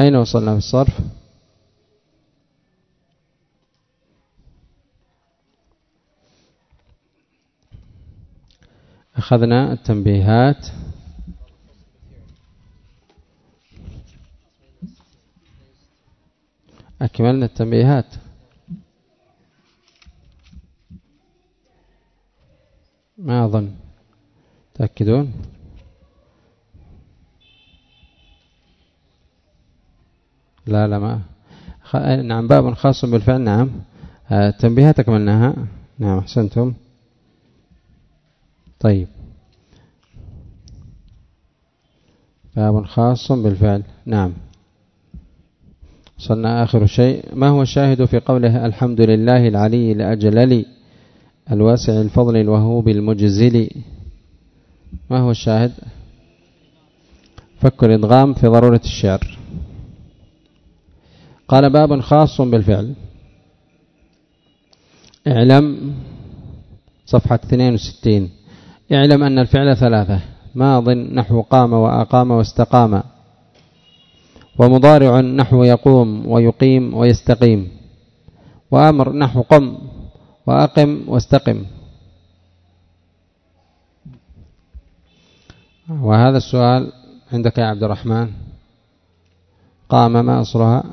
أين وصلنا في الصرف؟ أخذنا التنبيهات. أكملنا التنبيهات. ما أظن. تأكدون؟ لا لا ما. خ... نعم باب خاص بالفعل نعم. آه، أكملناها. نعم أحسنتم. طيب. باب خاص بالفعل نعم. صلنا آخر شيء. ما هو الشاهد في قوله الحمد لله العلي الأجلل الواسع الفضل الوهوب المجزل؟ ما هو الشاهد؟ فك الإدغام في ضرورة الشعر. قال باب خاص بالفعل. اعلم صفحة 62 اعلم أن الفعل ثلاثة. ماض نحو قام وأقام واستقام. ومضارع نحو يقوم ويقيم ويستقيم. وأمر نحو قم وأقم واستقم. وهذا السؤال عندك يا عبد الرحمن. قام ما أصلها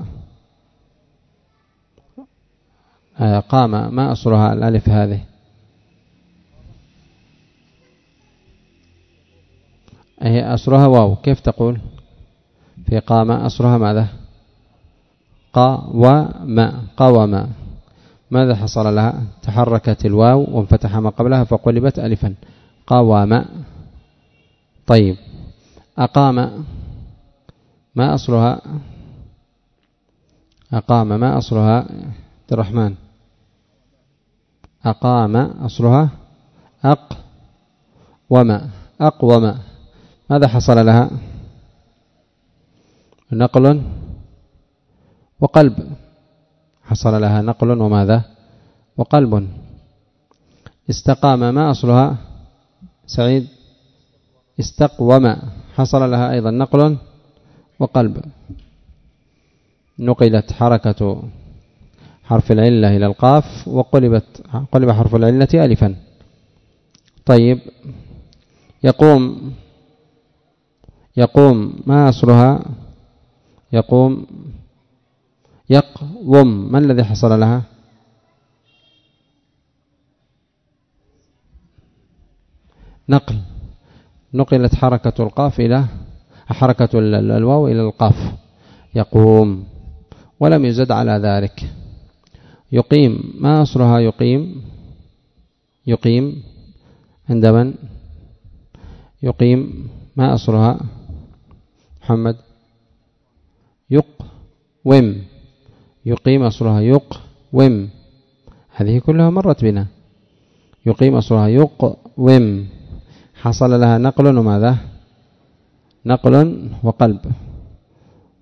آه، قام. ما أصلها الألف هذه؟ هي أصلها واو. كيف تقول؟ في قام أصلها ماذا؟ قوم قوم ماذا حصل لها؟ تحركت الواو وانفتح ما قبلها فقلبت ألفا. قوام طيب. أقام. ما أصلها؟ أقام. ما أصلها؟ الرحمن. أقام أصلها أق وما أقوم ماذا حصل لها؟ نقل وقلب. حصل لها نقل وماذا؟ وقلب. استقام ما أصلها سعيد. استقوم. حصل لها أيضا نقل وقلب. نقلت حركة. حرف العلة إلى القاف وقلبت قلب حرف العلة ألفا. طيب يقوم يقوم ما أصلها؟ يقوم يقوم. ما الذي حصل لها؟ نقل. نقلت حركة القاف إلى حركة الواو إلى القاف. يقوم. ولم يزد على ذلك. يقيم. ما أصلها يقيم؟ يقيم. عند من؟ يقيم. ما أصلها محمد. يقوم. يقيم أصلها يقوم. هذه كلها مرت بنا. يقيم أصلها يقوم. حصل لها نقل وماذا؟ نقل وقلب.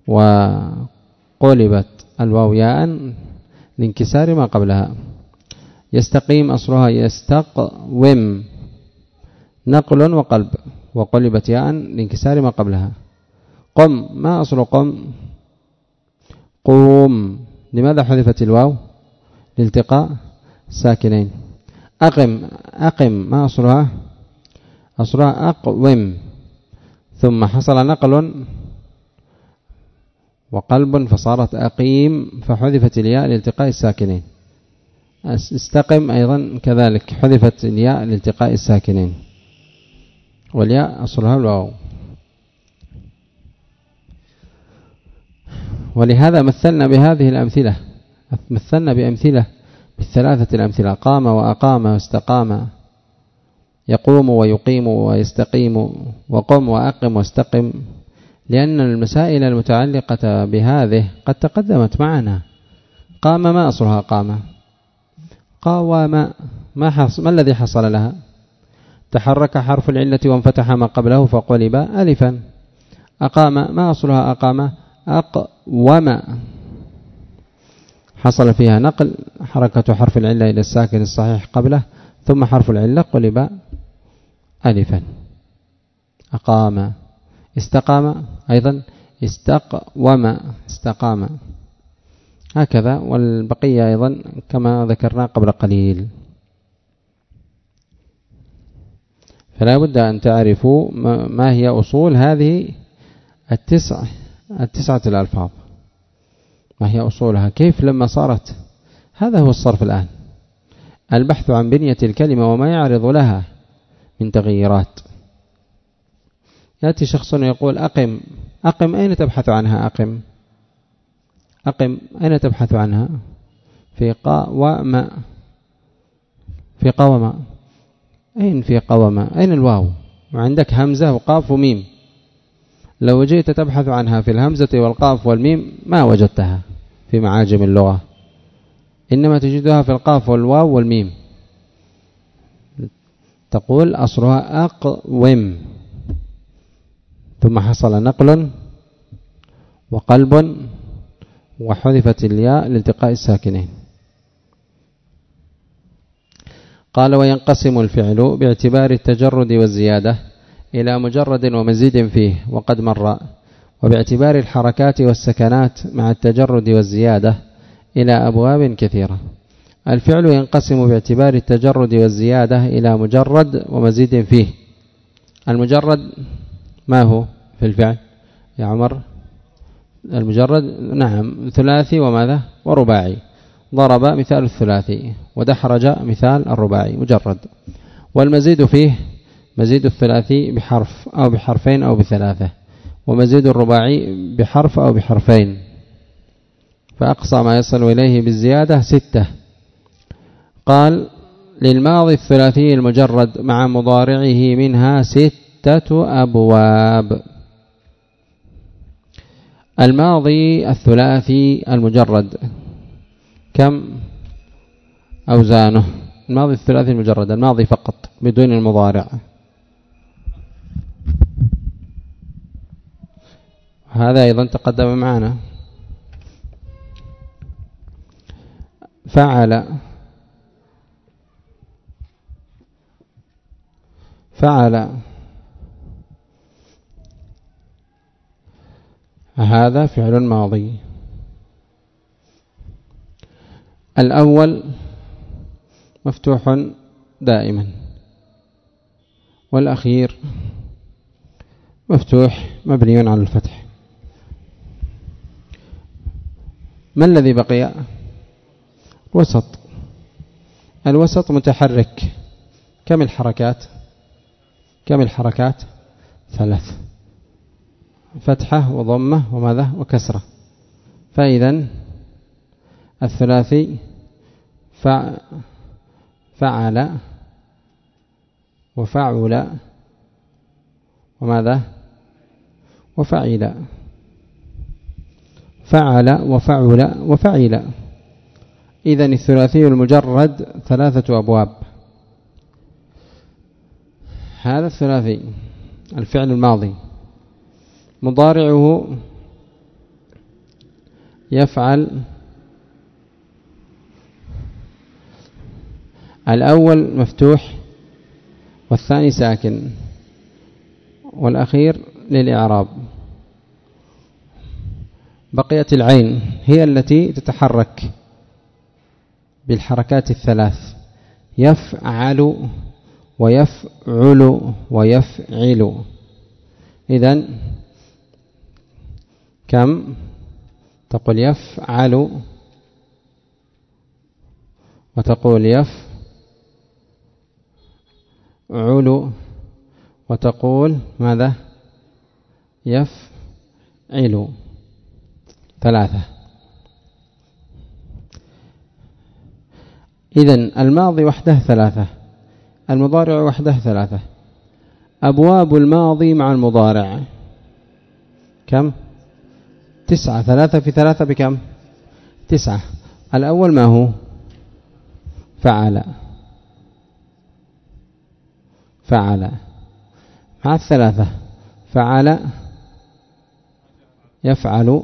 وقلبت الواو ياء. لانكسار ما قبلها. يستقيم أصلها يستقوم. نقل وقلب. وقلبت ياء لانكسار ما قبلها. قم. ما أصل قم؟ قوم. لماذا حذفت الواو؟ لالتقاء ساكنين. أقم. أقم. ما أصلها؟ أصلها أقوم. ثم حصل نقل وقلب فصارت أقيم فحذفت الياء لالتقاء الساكنين. استقم أيضا كذلك حذفت الياء لالتقاء الساكنين. والياء أصلها الواو. ولهذا مثلنا بهذه الأمثلة مثلنا بأمثلة بالثلاثة الأمثلة قام وأقام واستقام يقوم ويقيم ويستقيم وقم وأقم واستقم. لأن المسائل المتعلقة بهذه قد تقدمت معنا. قام ما أصلها قام؟ قاوم ما, ما الذي حصل لها؟ تحرك حرف العلة وانفتح ما قبله فقلب ألفا. أقام ما أصلها أقام؟ أقوم. حصل فيها نقل حركة حرف العلة إلى الساكن الصحيح قبله ثم حرف العلة قلب ألفا. أقام. استقام أيضا استقوم استقام. هكذا والبقية أيضا كما ذكرنا قبل قليل. فلا بد أن تعرفوا ما هي أصول هذه التسعة التسعة الألفاظ. ما هي أصولها؟ كيف لما صارت؟ هذا هو الصرف الآن. البحث عن بنية الكلمة وما يعرض لها من تغييرات. يأتي شخص يقول أقم أقم أين تبحث عنها؟ أقم. أقم أين تبحث عنها؟ في قوم في قوم أين في قوم أين الواو؟ وعندك همزة وقاف وميم. لو جئت تبحث عنها في الهمزة والقاف والميم ما وجدتها في معاجم اللغة. إنما تجدها في القاف والواو والميم. تقول أصلها أقوم. ثم حصل نقل وقلب وحذفت الياء لالتقاء الساكنين. قال وينقسم الفعل باعتبار التجرد والزيادة إلى مجرد ومزيد فيه وقد مر وباعتبار الحركات والسكنات مع التجرد والزيادة إلى أبواب كثيرة. الفعل ينقسم باعتبار التجرد والزيادة إلى مجرد ومزيد فيه. المجرد ما هو في الفعل؟ يا عمر المجرد نعم ثلاثي وماذا؟ ورباعي. ضرب مثال الثلاثي ودحرج مثال الرباعي مجرد. والمزيد فيه مزيد الثلاثي بحرف أو بحرفين أو بثلاثة ومزيد الرباعي بحرف أو بحرفين. فأقصى ما يصل إليه بالزيادة ستة. قال للماضي الثلاثي المجرد مع مضارعه منها أبواب. الماضي الثلاثي المجرد. كم؟ أوزانه. الماضي الثلاثي المجرد الماضي فقط بدون المضارع. هذا أيضا تقدم معنا. فعل. فعل. هذا فعل ماضي. الأول مفتوح دائما. والأخير مفتوح مبني على الفتح. ما الذي بقي؟ وسط الوسط متحرك. كم الحركات؟ كم الحركات؟ ثلاث. فتحة وضمة وماذا؟ وكسرة. فإذا الثلاثي فعل وفعل وماذا؟ وفعل. فعل وفعل وفعل. إذا الثلاثي المجرد ثلاثة أبواب. هذا الثلاثي الفعل الماضي. مضارعه يفعل الأول مفتوح والثاني ساكن والأخير للإعراب. بقيت العين هي التي تتحرك بالحركات الثلاث. يفعل ويفعل ويفعل. إذا كم؟ تقول يفعل وتقول يفعل وتقول ماذا؟ يفعل ثلاثة. إذا الماضي وحده ثلاثة. المضارع وحده ثلاثة. أبواب الماضي مع المضارع. كم؟ تسعة. ثلاثة في ثلاثة بكم؟ تسعة. الأول ما هو؟ فعل. فعل. مع الثلاثة. فعل. يفعل.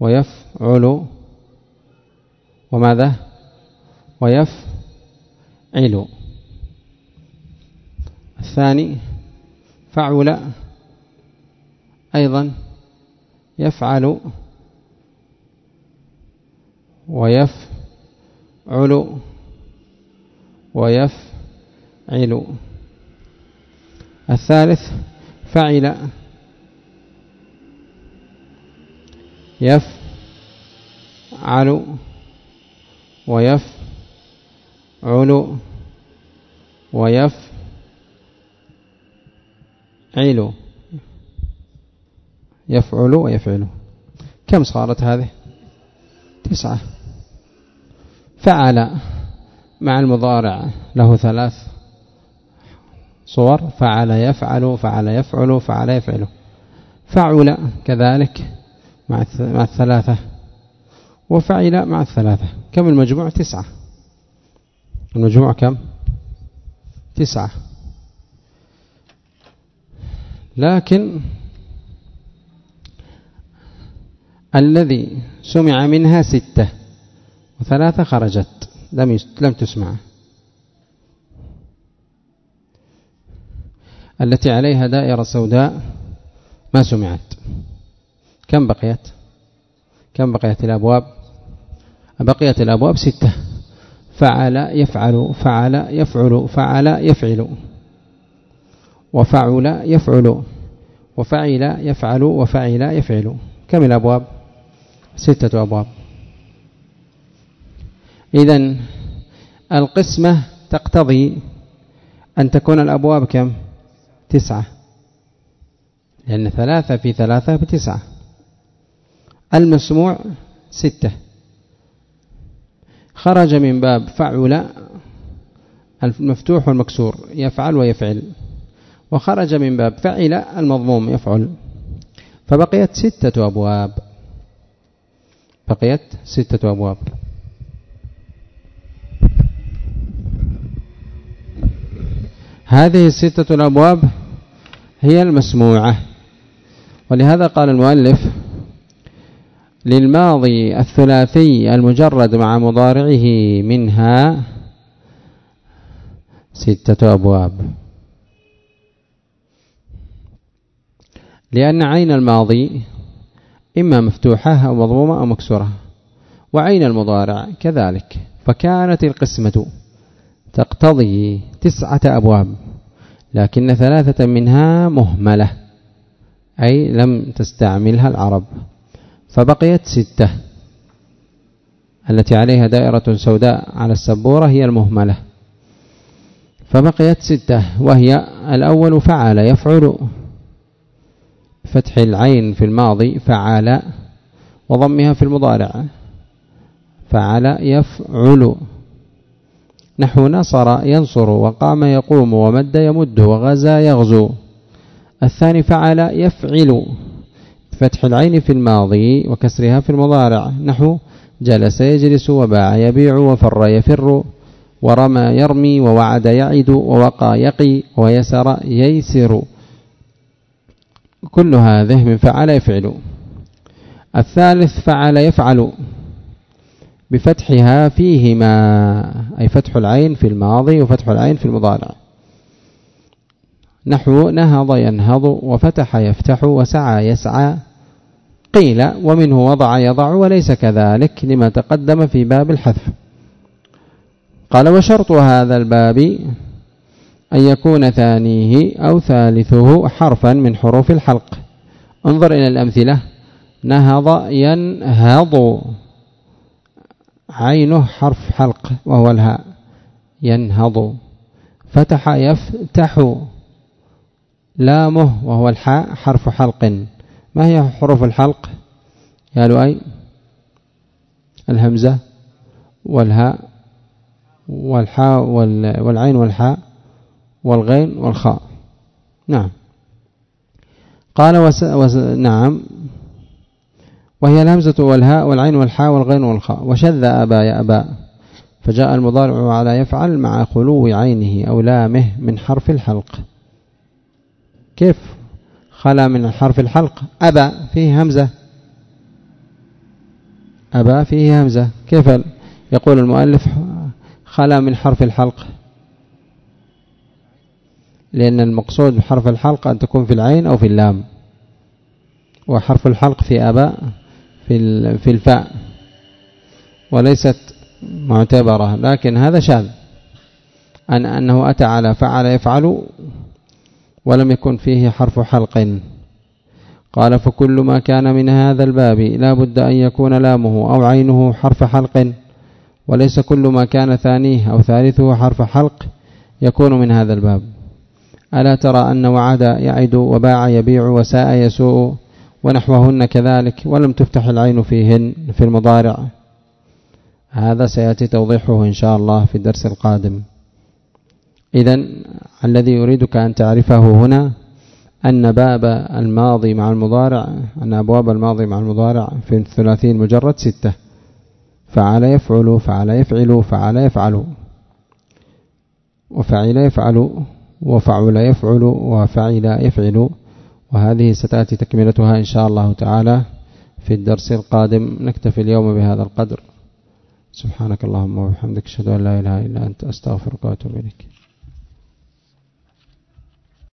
ويفعل. وماذا؟ ويفعل. الثاني. فعل. أيضا. يفعل ويفعل ويفعل. الثالث فعل يفعل ويفعل ويفعل. يفعل ويفعل. كم صارت هذه؟ تسعة. فعل مع المضارع له ثلاث صور. فعل يفعل فعل يفعل فعل يفعل. فعل كذلك مع مع الثلاثة. وفعل مع الثلاثة. كم المجموع؟ تسعة. المجموع كم؟ تسعة. لكن الذي سمع منها ستة وثلاثة خرجت. لم لم تسمع. التي عليها دائرة سوداء ما سمعت. كم بقيت؟ كم بقيت الأبواب؟ بقيت الأبواب ستة. فعل يفعل فعل يفعل فعل يفعل. وفعل يفعل. وفعل يفعل وفعل يفعل. كم الأبواب؟ ستة أبواب. إذا القسمة تقتضي أن تكون الأبواب كم؟ تسعة. لأن ثلاثة في ثلاثة بتسعة. المسموع ستة. خرج من باب فعل المفتوح والمكسور يفعل ويفعل. وخرج من باب فعل المضموم يفعل. فبقيت ستة أبواب. بقيت ستة أبواب. هذه الستة الأبواب هي المسموعة. ولهذا قال المؤلف للماضي الثلاثي المجرد مع مضارعه منها ستة أبواب. لأن عين الماضي إما مفتوحة أو مضمومة أو مكسورة. وعين المضارع كذلك. فكانت القسمة تقتضي تسعة أبواب لكن ثلاثة منها مهملة أي لم تستعملها العرب. فبقيت ستة التي عليها دائرة سوداء على السبورة هي المهملة. فبقيت ستة وهي الأول فعل يفعل فتح العين في الماضي فعل وضمها في المضارع فعل يفعل. نحو نصر ينصر وقام يقوم ومد يمد وغزا يغزو. الثاني فعل يفعل. فتح العين في الماضي وكسرها في المضارع. نحو جلس يجلس وباع يبيع وفر يفر. ورمى يرمي ووعد يعد ووقى يقي ويسر ييسر. كل هذه من فعل يفعل. الثالث فعل يفعل بفتحها فيهما أي فتح العين في الماضي وفتح العين في المضارع. نحو نهض ينهض وفتح يفتح وسعى يسعى. قيل ومنه وضع يضع وليس كذلك لما تقدم في باب الحذف. قال وشرط هذا الباب أن يكون ثانية أو ثالثه حرفا من حروف الحلق. انظر إلى الأمثلة. نهض ينهض. عينه حرف حلق وهو الهاء. ينهض. فتح يفتح. لامه وهو الحاء حرف حلق. ما هي حروف الحلق؟ يا لؤي. الهمزة والهاء والحاء والعين والحاء. والغين والخاء. نعم. قال وس... وس... نعم. وهي الهمزة والهاء والعين والحاء والغين والخاء. وشذ أبا يا أبا. فجاء المضارع على يفعل مع خلو عينه أو لامه من حرف الحلق. كيف خلا من حرف الحلق؟ أبا فيه همزة. أبا فيه همزة. كيف يقول المؤلف خلا من حرف الحلق؟ لأن المقصود بحرف الحلق أن تكون في العين أو في اللام. وحرف الحلق في أباء في في الفاء. وليست معتبرة لكن هذا شاذ. أن أنه أتى على فعل يفعل ولم يكن فيه حرف حلق. قال فكل ما كان من هذا الباب لا بد أن يكون لامه أو عينه حرف حلق. وليس كل ما كان ثانية أو ثالثه حرف حلق يكون من هذا الباب. ألا ترى أن وعد يعد وباع يبيع وساء يسوء ونحوهن كذلك ولم تفتح العين فيهن في المضارع. هذا سيأتي توضيحه إن شاء الله في الدرس القادم. إذا الذي يريدك أن تعرفه هنا أن باب الماضي مع المضارع أن أبواب الماضي مع المضارع في الثلاثين المجرد ستة. فعل يفعل فعل يفعل فعل يفعل. وفعل يفعل وفعل يفعل وفعل يفعل. وهذه ستأتي تكملتها إن شاء الله تعالى في الدرس القادم. نكتفي اليوم بهذا القدر. سبحانك اللهم وبحمدك أشهد أن لا إله إلا أنت أستغفرك وأتوب إليك.